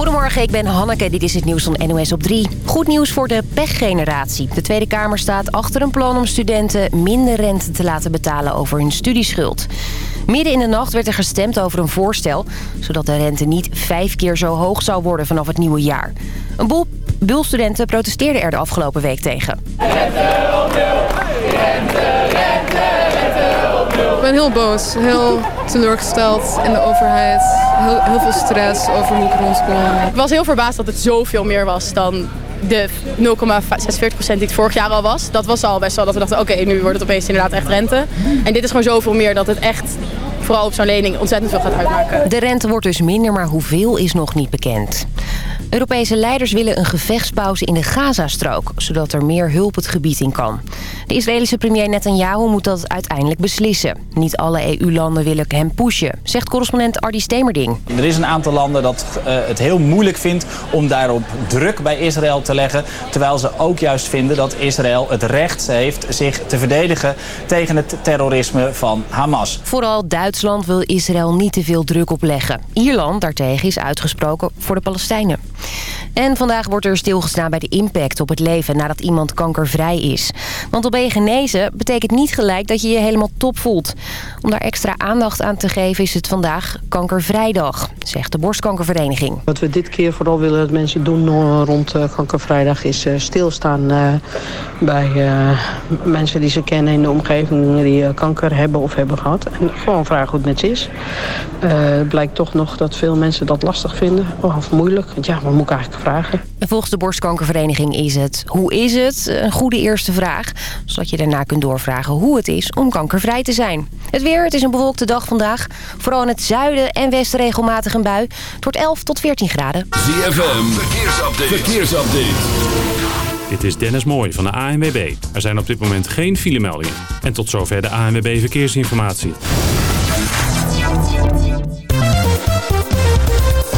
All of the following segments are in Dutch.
Goedemorgen, ik ben Hanneke. Dit is het nieuws van NOS op 3. Goed nieuws voor de pechgeneratie. De Tweede Kamer staat achter een plan om studenten minder rente te laten betalen over hun studieschuld. Midden in de nacht werd er gestemd over een voorstel... zodat de rente niet vijf keer zo hoog zou worden vanaf het nieuwe jaar. Een boel, boel studenten protesteerden er de afgelopen week tegen. Ik ben heel boos, heel teleurgesteld in de overheid. Heel, veel stress over hoe ik rondkom. Ik was heel verbaasd dat het zoveel meer was dan de 0,46% die het vorig jaar al was. Dat was al best wel dat we dachten, oké, nu wordt het opeens inderdaad echt rente. En dit is gewoon zoveel meer dat het echt vooral op zo'n lening ontzettend veel gaat uitmaken. De rente wordt dus minder, maar hoeveel is nog niet bekend. Europese leiders willen een gevechtspauze in de Gazastrook... zodat er meer hulp het gebied in kan. De Israëlische premier Netanyahu moet dat uiteindelijk beslissen. Niet alle EU-landen willen hem pushen, zegt correspondent Ardi Stemerding. Er is een aantal landen dat uh, het heel moeilijk vindt om daarop druk bij Israël te leggen... terwijl ze ook juist vinden dat Israël het recht heeft zich te verdedigen... tegen het terrorisme van Hamas. Vooral Duitsland wil Israël niet te veel druk opleggen. Ierland daartegen is uitgesproken voor de Palestijnen. En vandaag wordt er stilgestaan bij de impact op het leven nadat iemand kankervrij is. Want ben je genezen, betekent niet gelijk dat je je helemaal top voelt. Om daar extra aandacht aan te geven is het vandaag Kankervrijdag, zegt de Borstkankervereniging. Wat we dit keer vooral willen dat mensen doen rond Kankervrijdag is stilstaan bij mensen die ze kennen in de omgeving die kanker hebben of hebben gehad. En gewoon vragen hoe het met ze is. het blijkt toch nog dat veel mensen dat lastig vinden of moeilijk. Want ja, wat moet ik eigenlijk vragen? Volgens de borstkankervereniging is het hoe is het? Een goede eerste vraag. Zodat je daarna kunt doorvragen hoe het is om kankervrij te zijn. Het weer, het is een bewolkte dag vandaag. Vooral in het zuiden en westen regelmatig een bui. Het wordt 11 tot 14 graden. ZFM, verkeersupdate. verkeersupdate. Dit is Dennis Mooij van de ANWB. Er zijn op dit moment geen filemeldingen. En tot zover de ANWB Verkeersinformatie.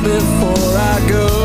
Before I go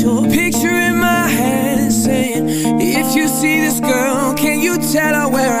your picture in my head saying, If you see this girl, can you tell her where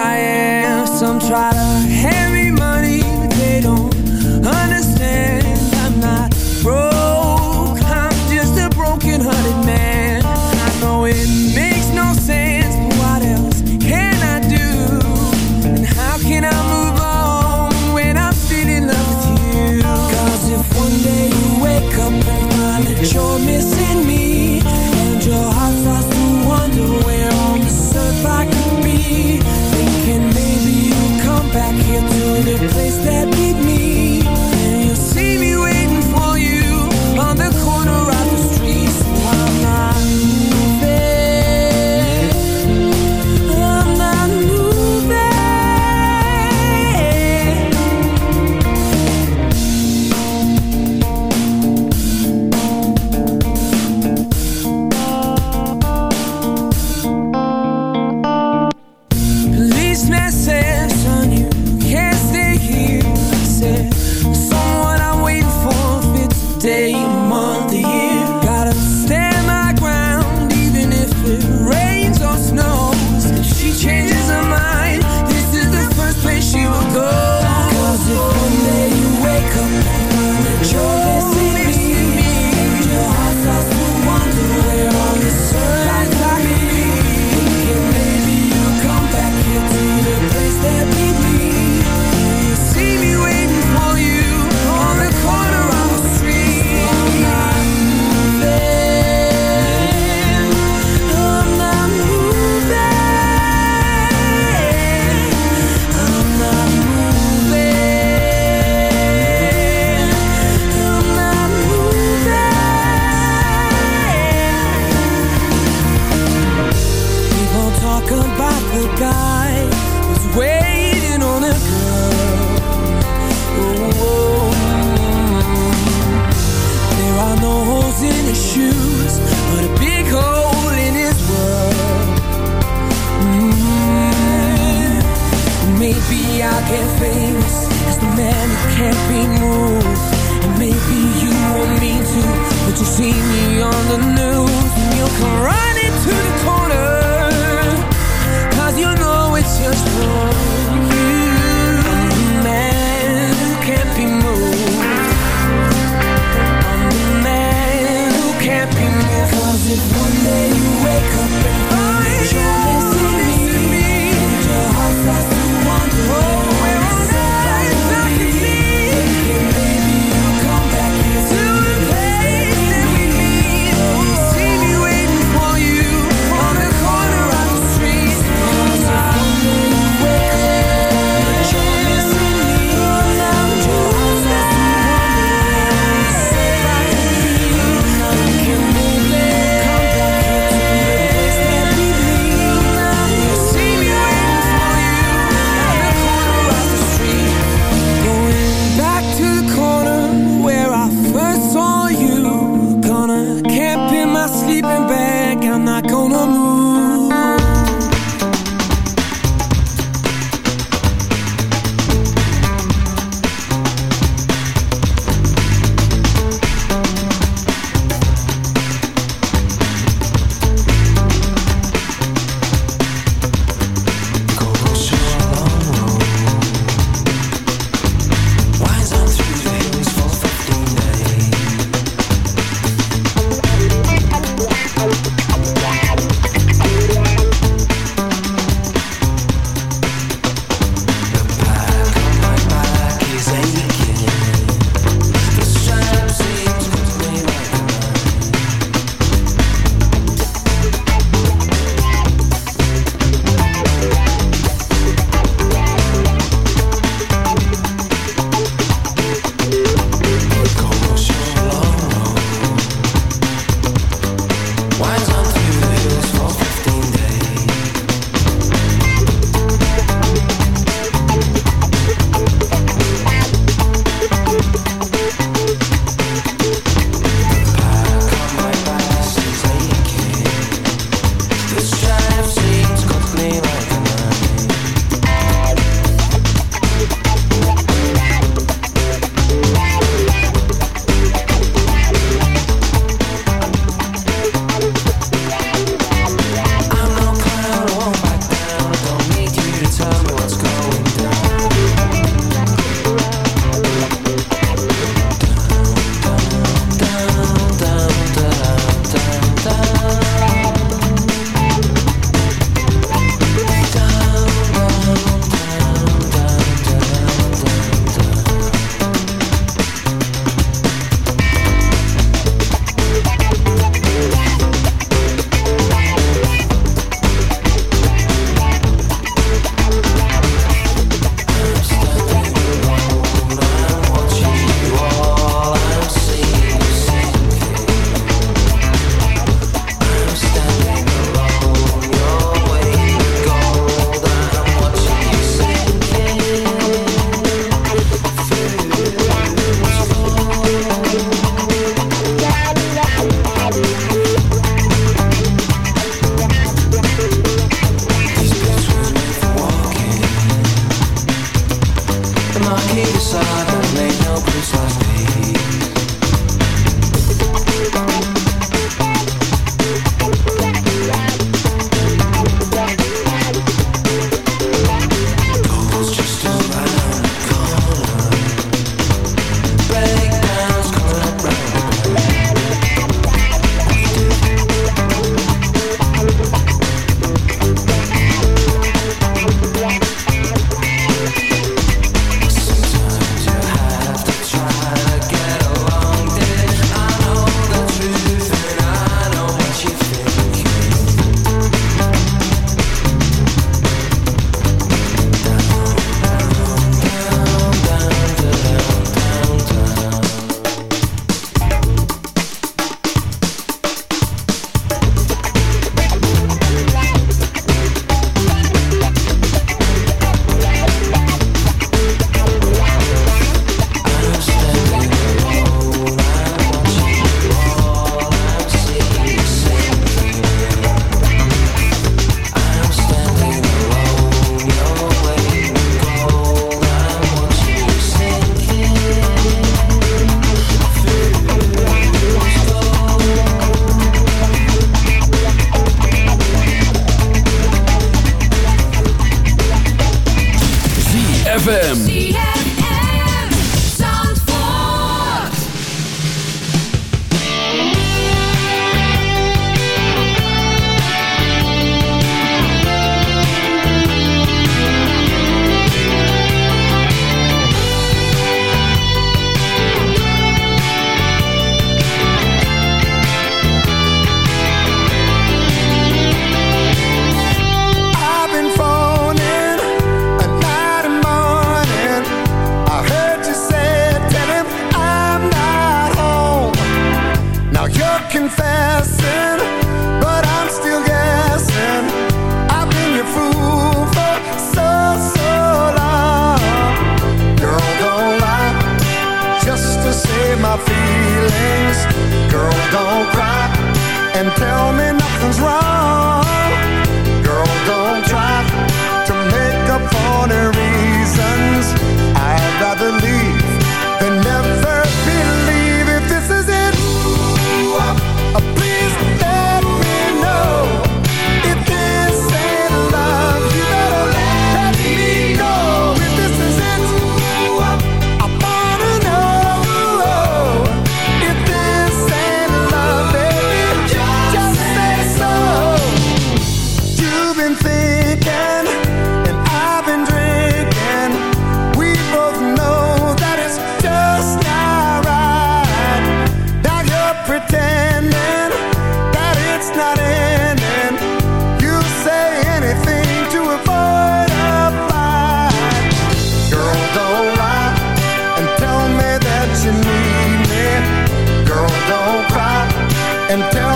and tell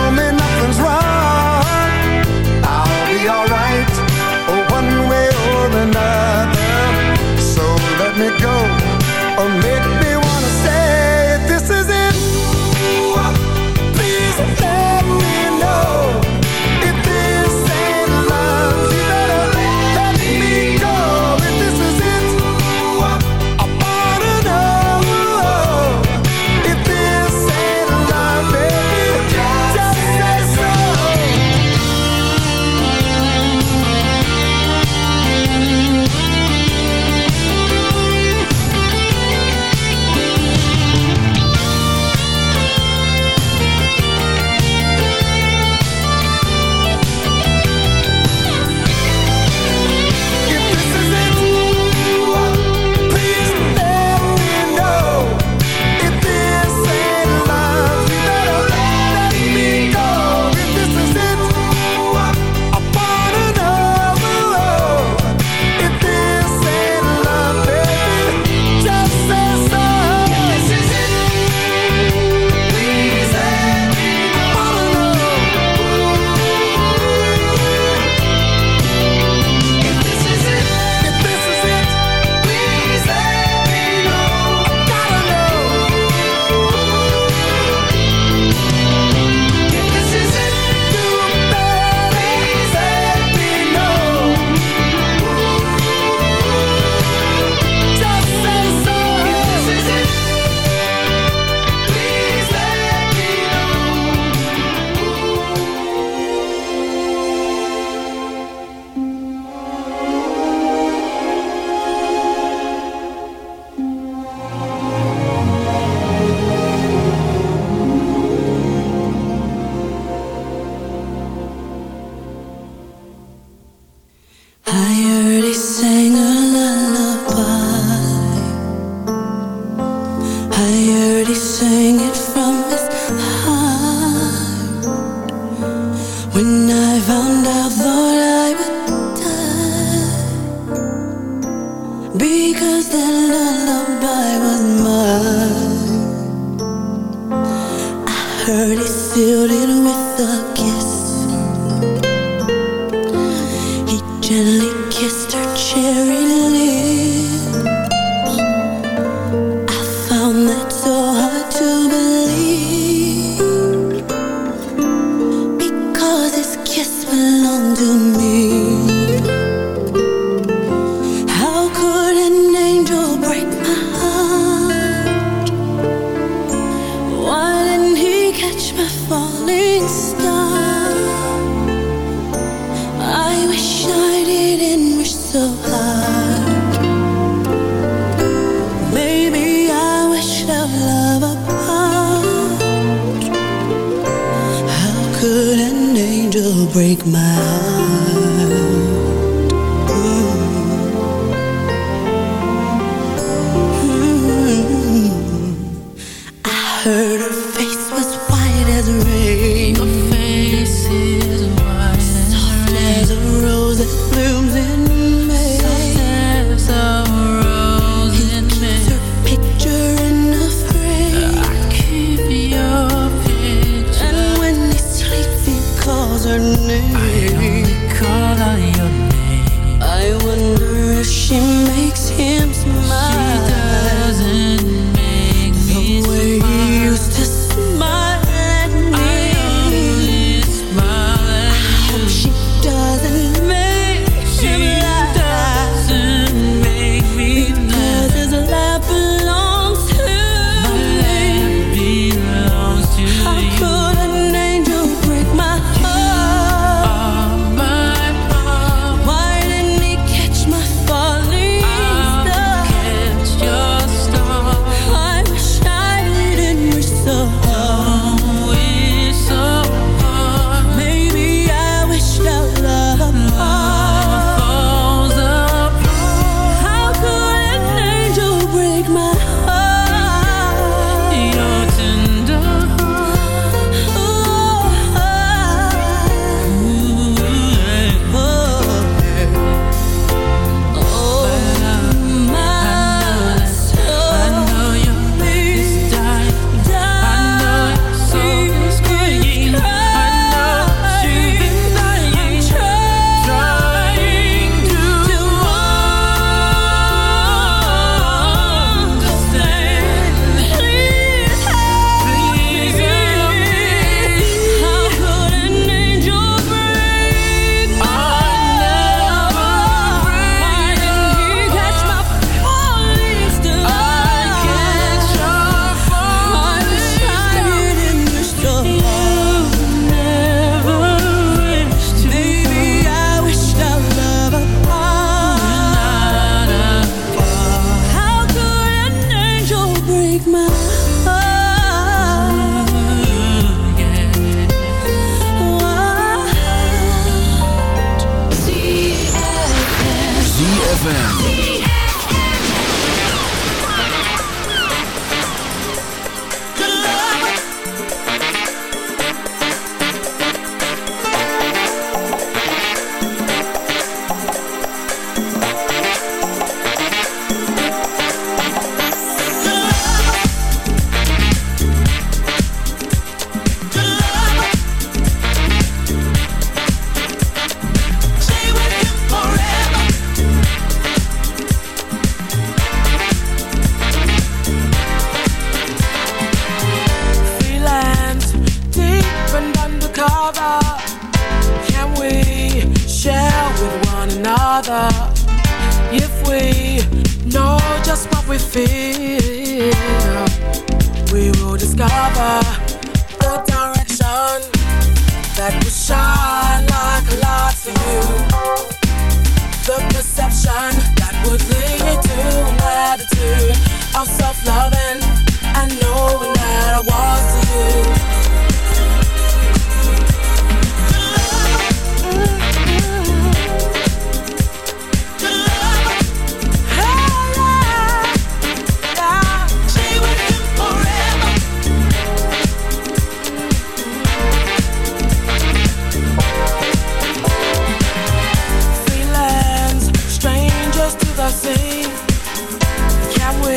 Can we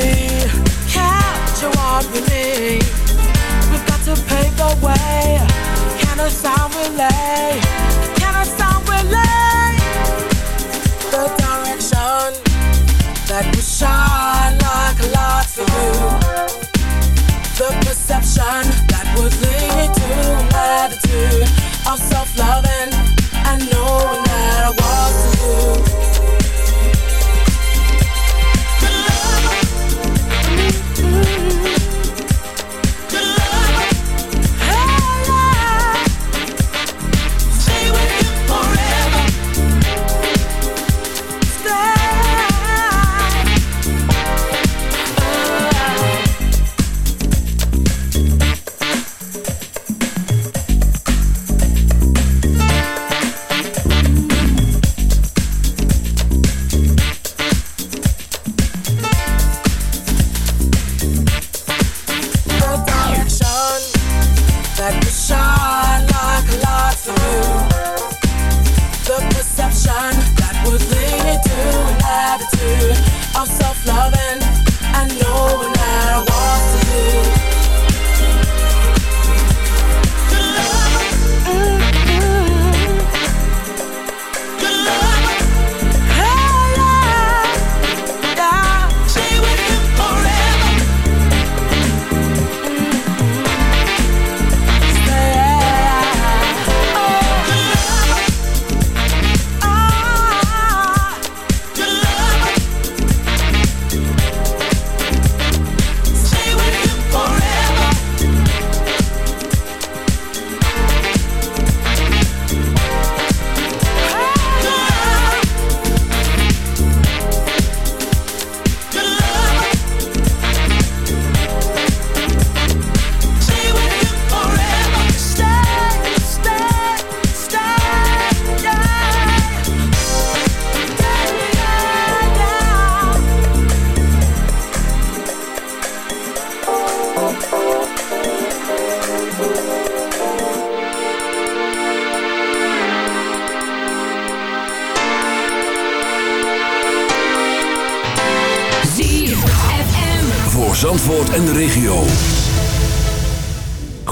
capture? We've got to pave the way. Can a sound? Can a sound? The direction that shine like light for you. The perception that would lead to of self-loving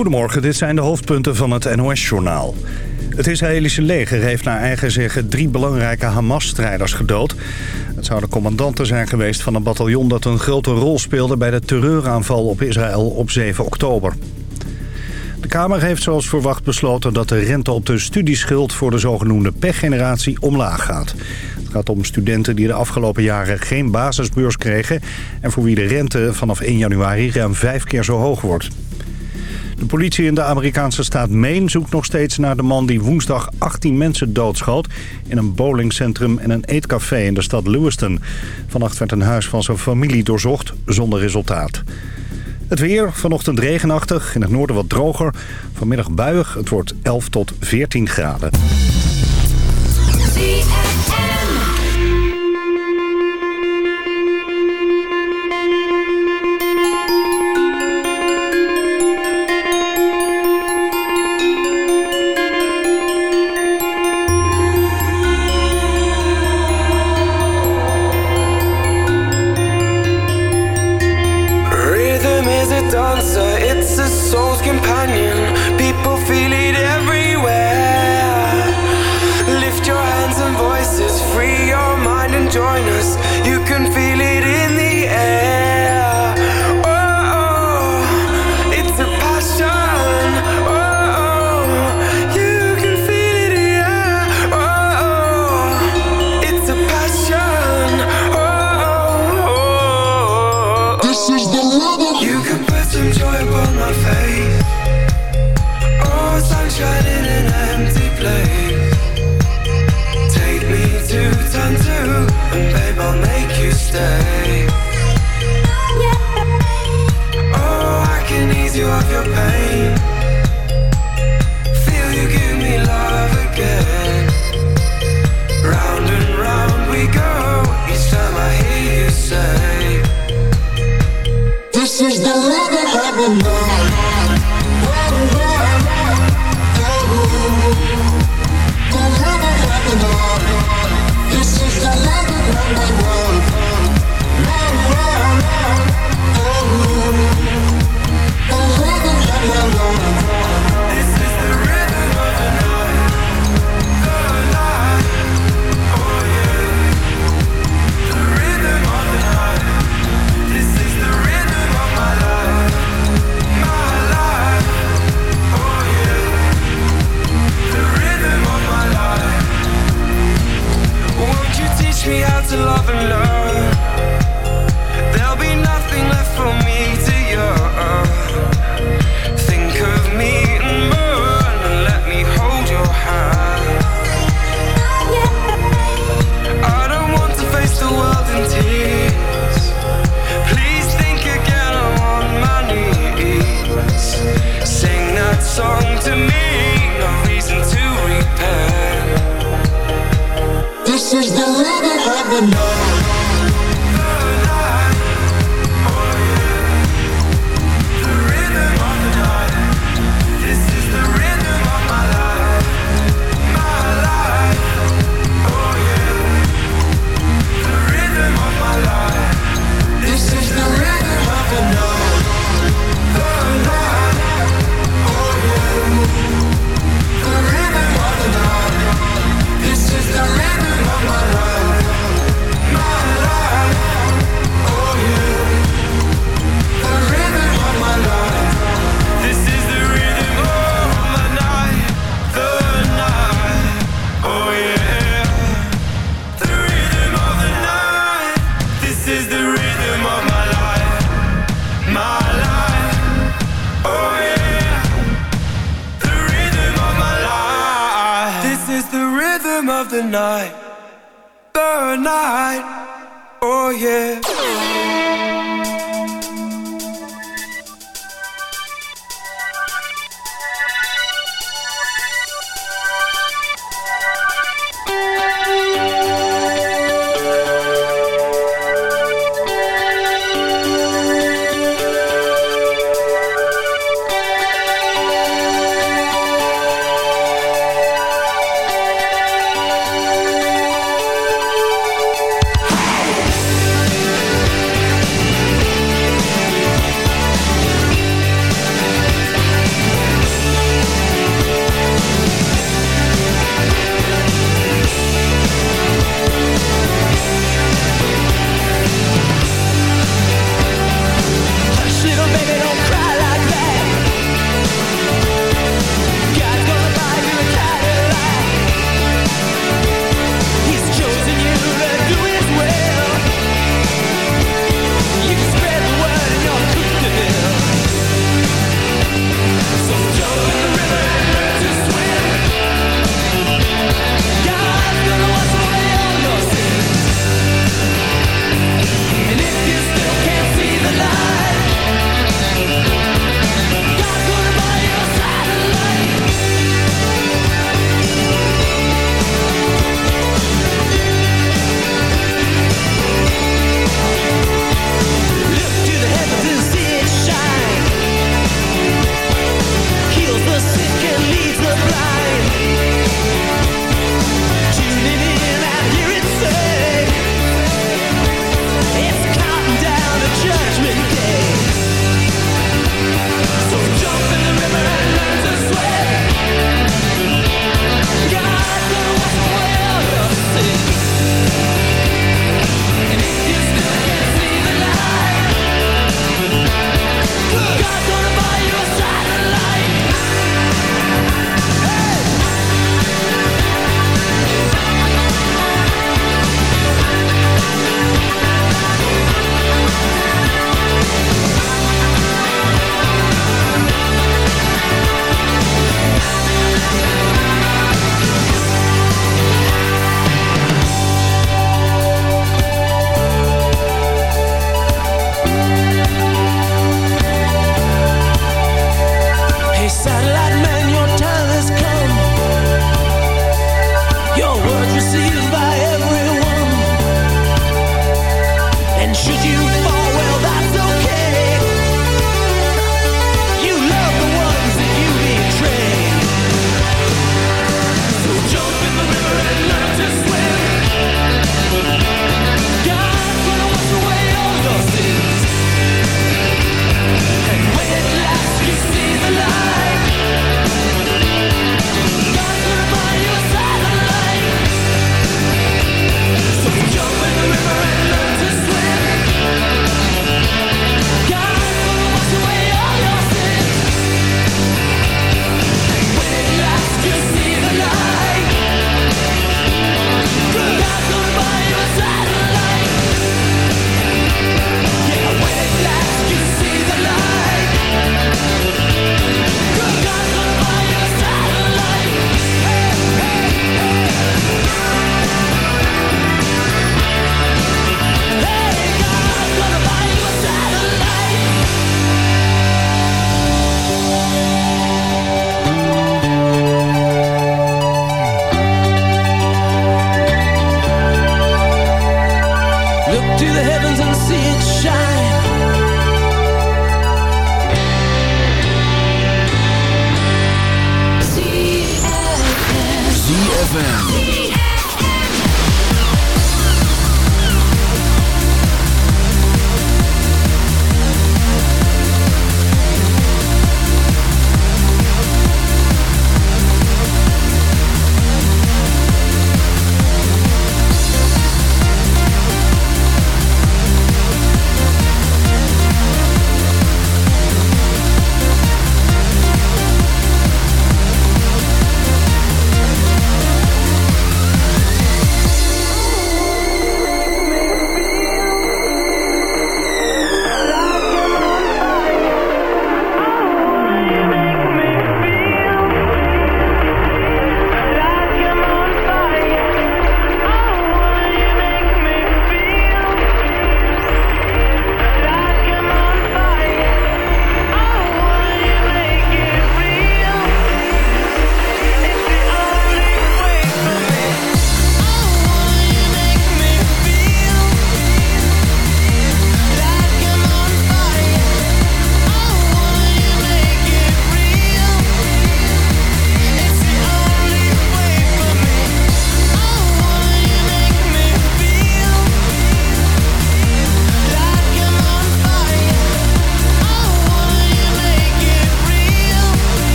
Goedemorgen, dit zijn de hoofdpunten van het NOS-journaal. Het Israëlische leger heeft naar eigen zeggen drie belangrijke Hamas-strijders gedood. Het zouden commandanten zijn geweest van een bataljon dat een grote rol speelde... bij de terreuraanval op Israël op 7 oktober. De Kamer heeft zoals verwacht besloten dat de rente op de studieschuld... voor de zogenoemde pechgeneratie omlaag gaat. Het gaat om studenten die de afgelopen jaren geen basisbeurs kregen... en voor wie de rente vanaf 1 januari ruim vijf keer zo hoog wordt. De politie in de Amerikaanse staat Maine zoekt nog steeds naar de man die woensdag 18 mensen doodschoot... in een bowlingcentrum en een eetcafé in de stad Lewiston. Vannacht werd een huis van zijn familie doorzocht, zonder resultaat. Het weer, vanochtend regenachtig, in het noorden wat droger. Vanmiddag buiig, het wordt 11 tot 14 graden.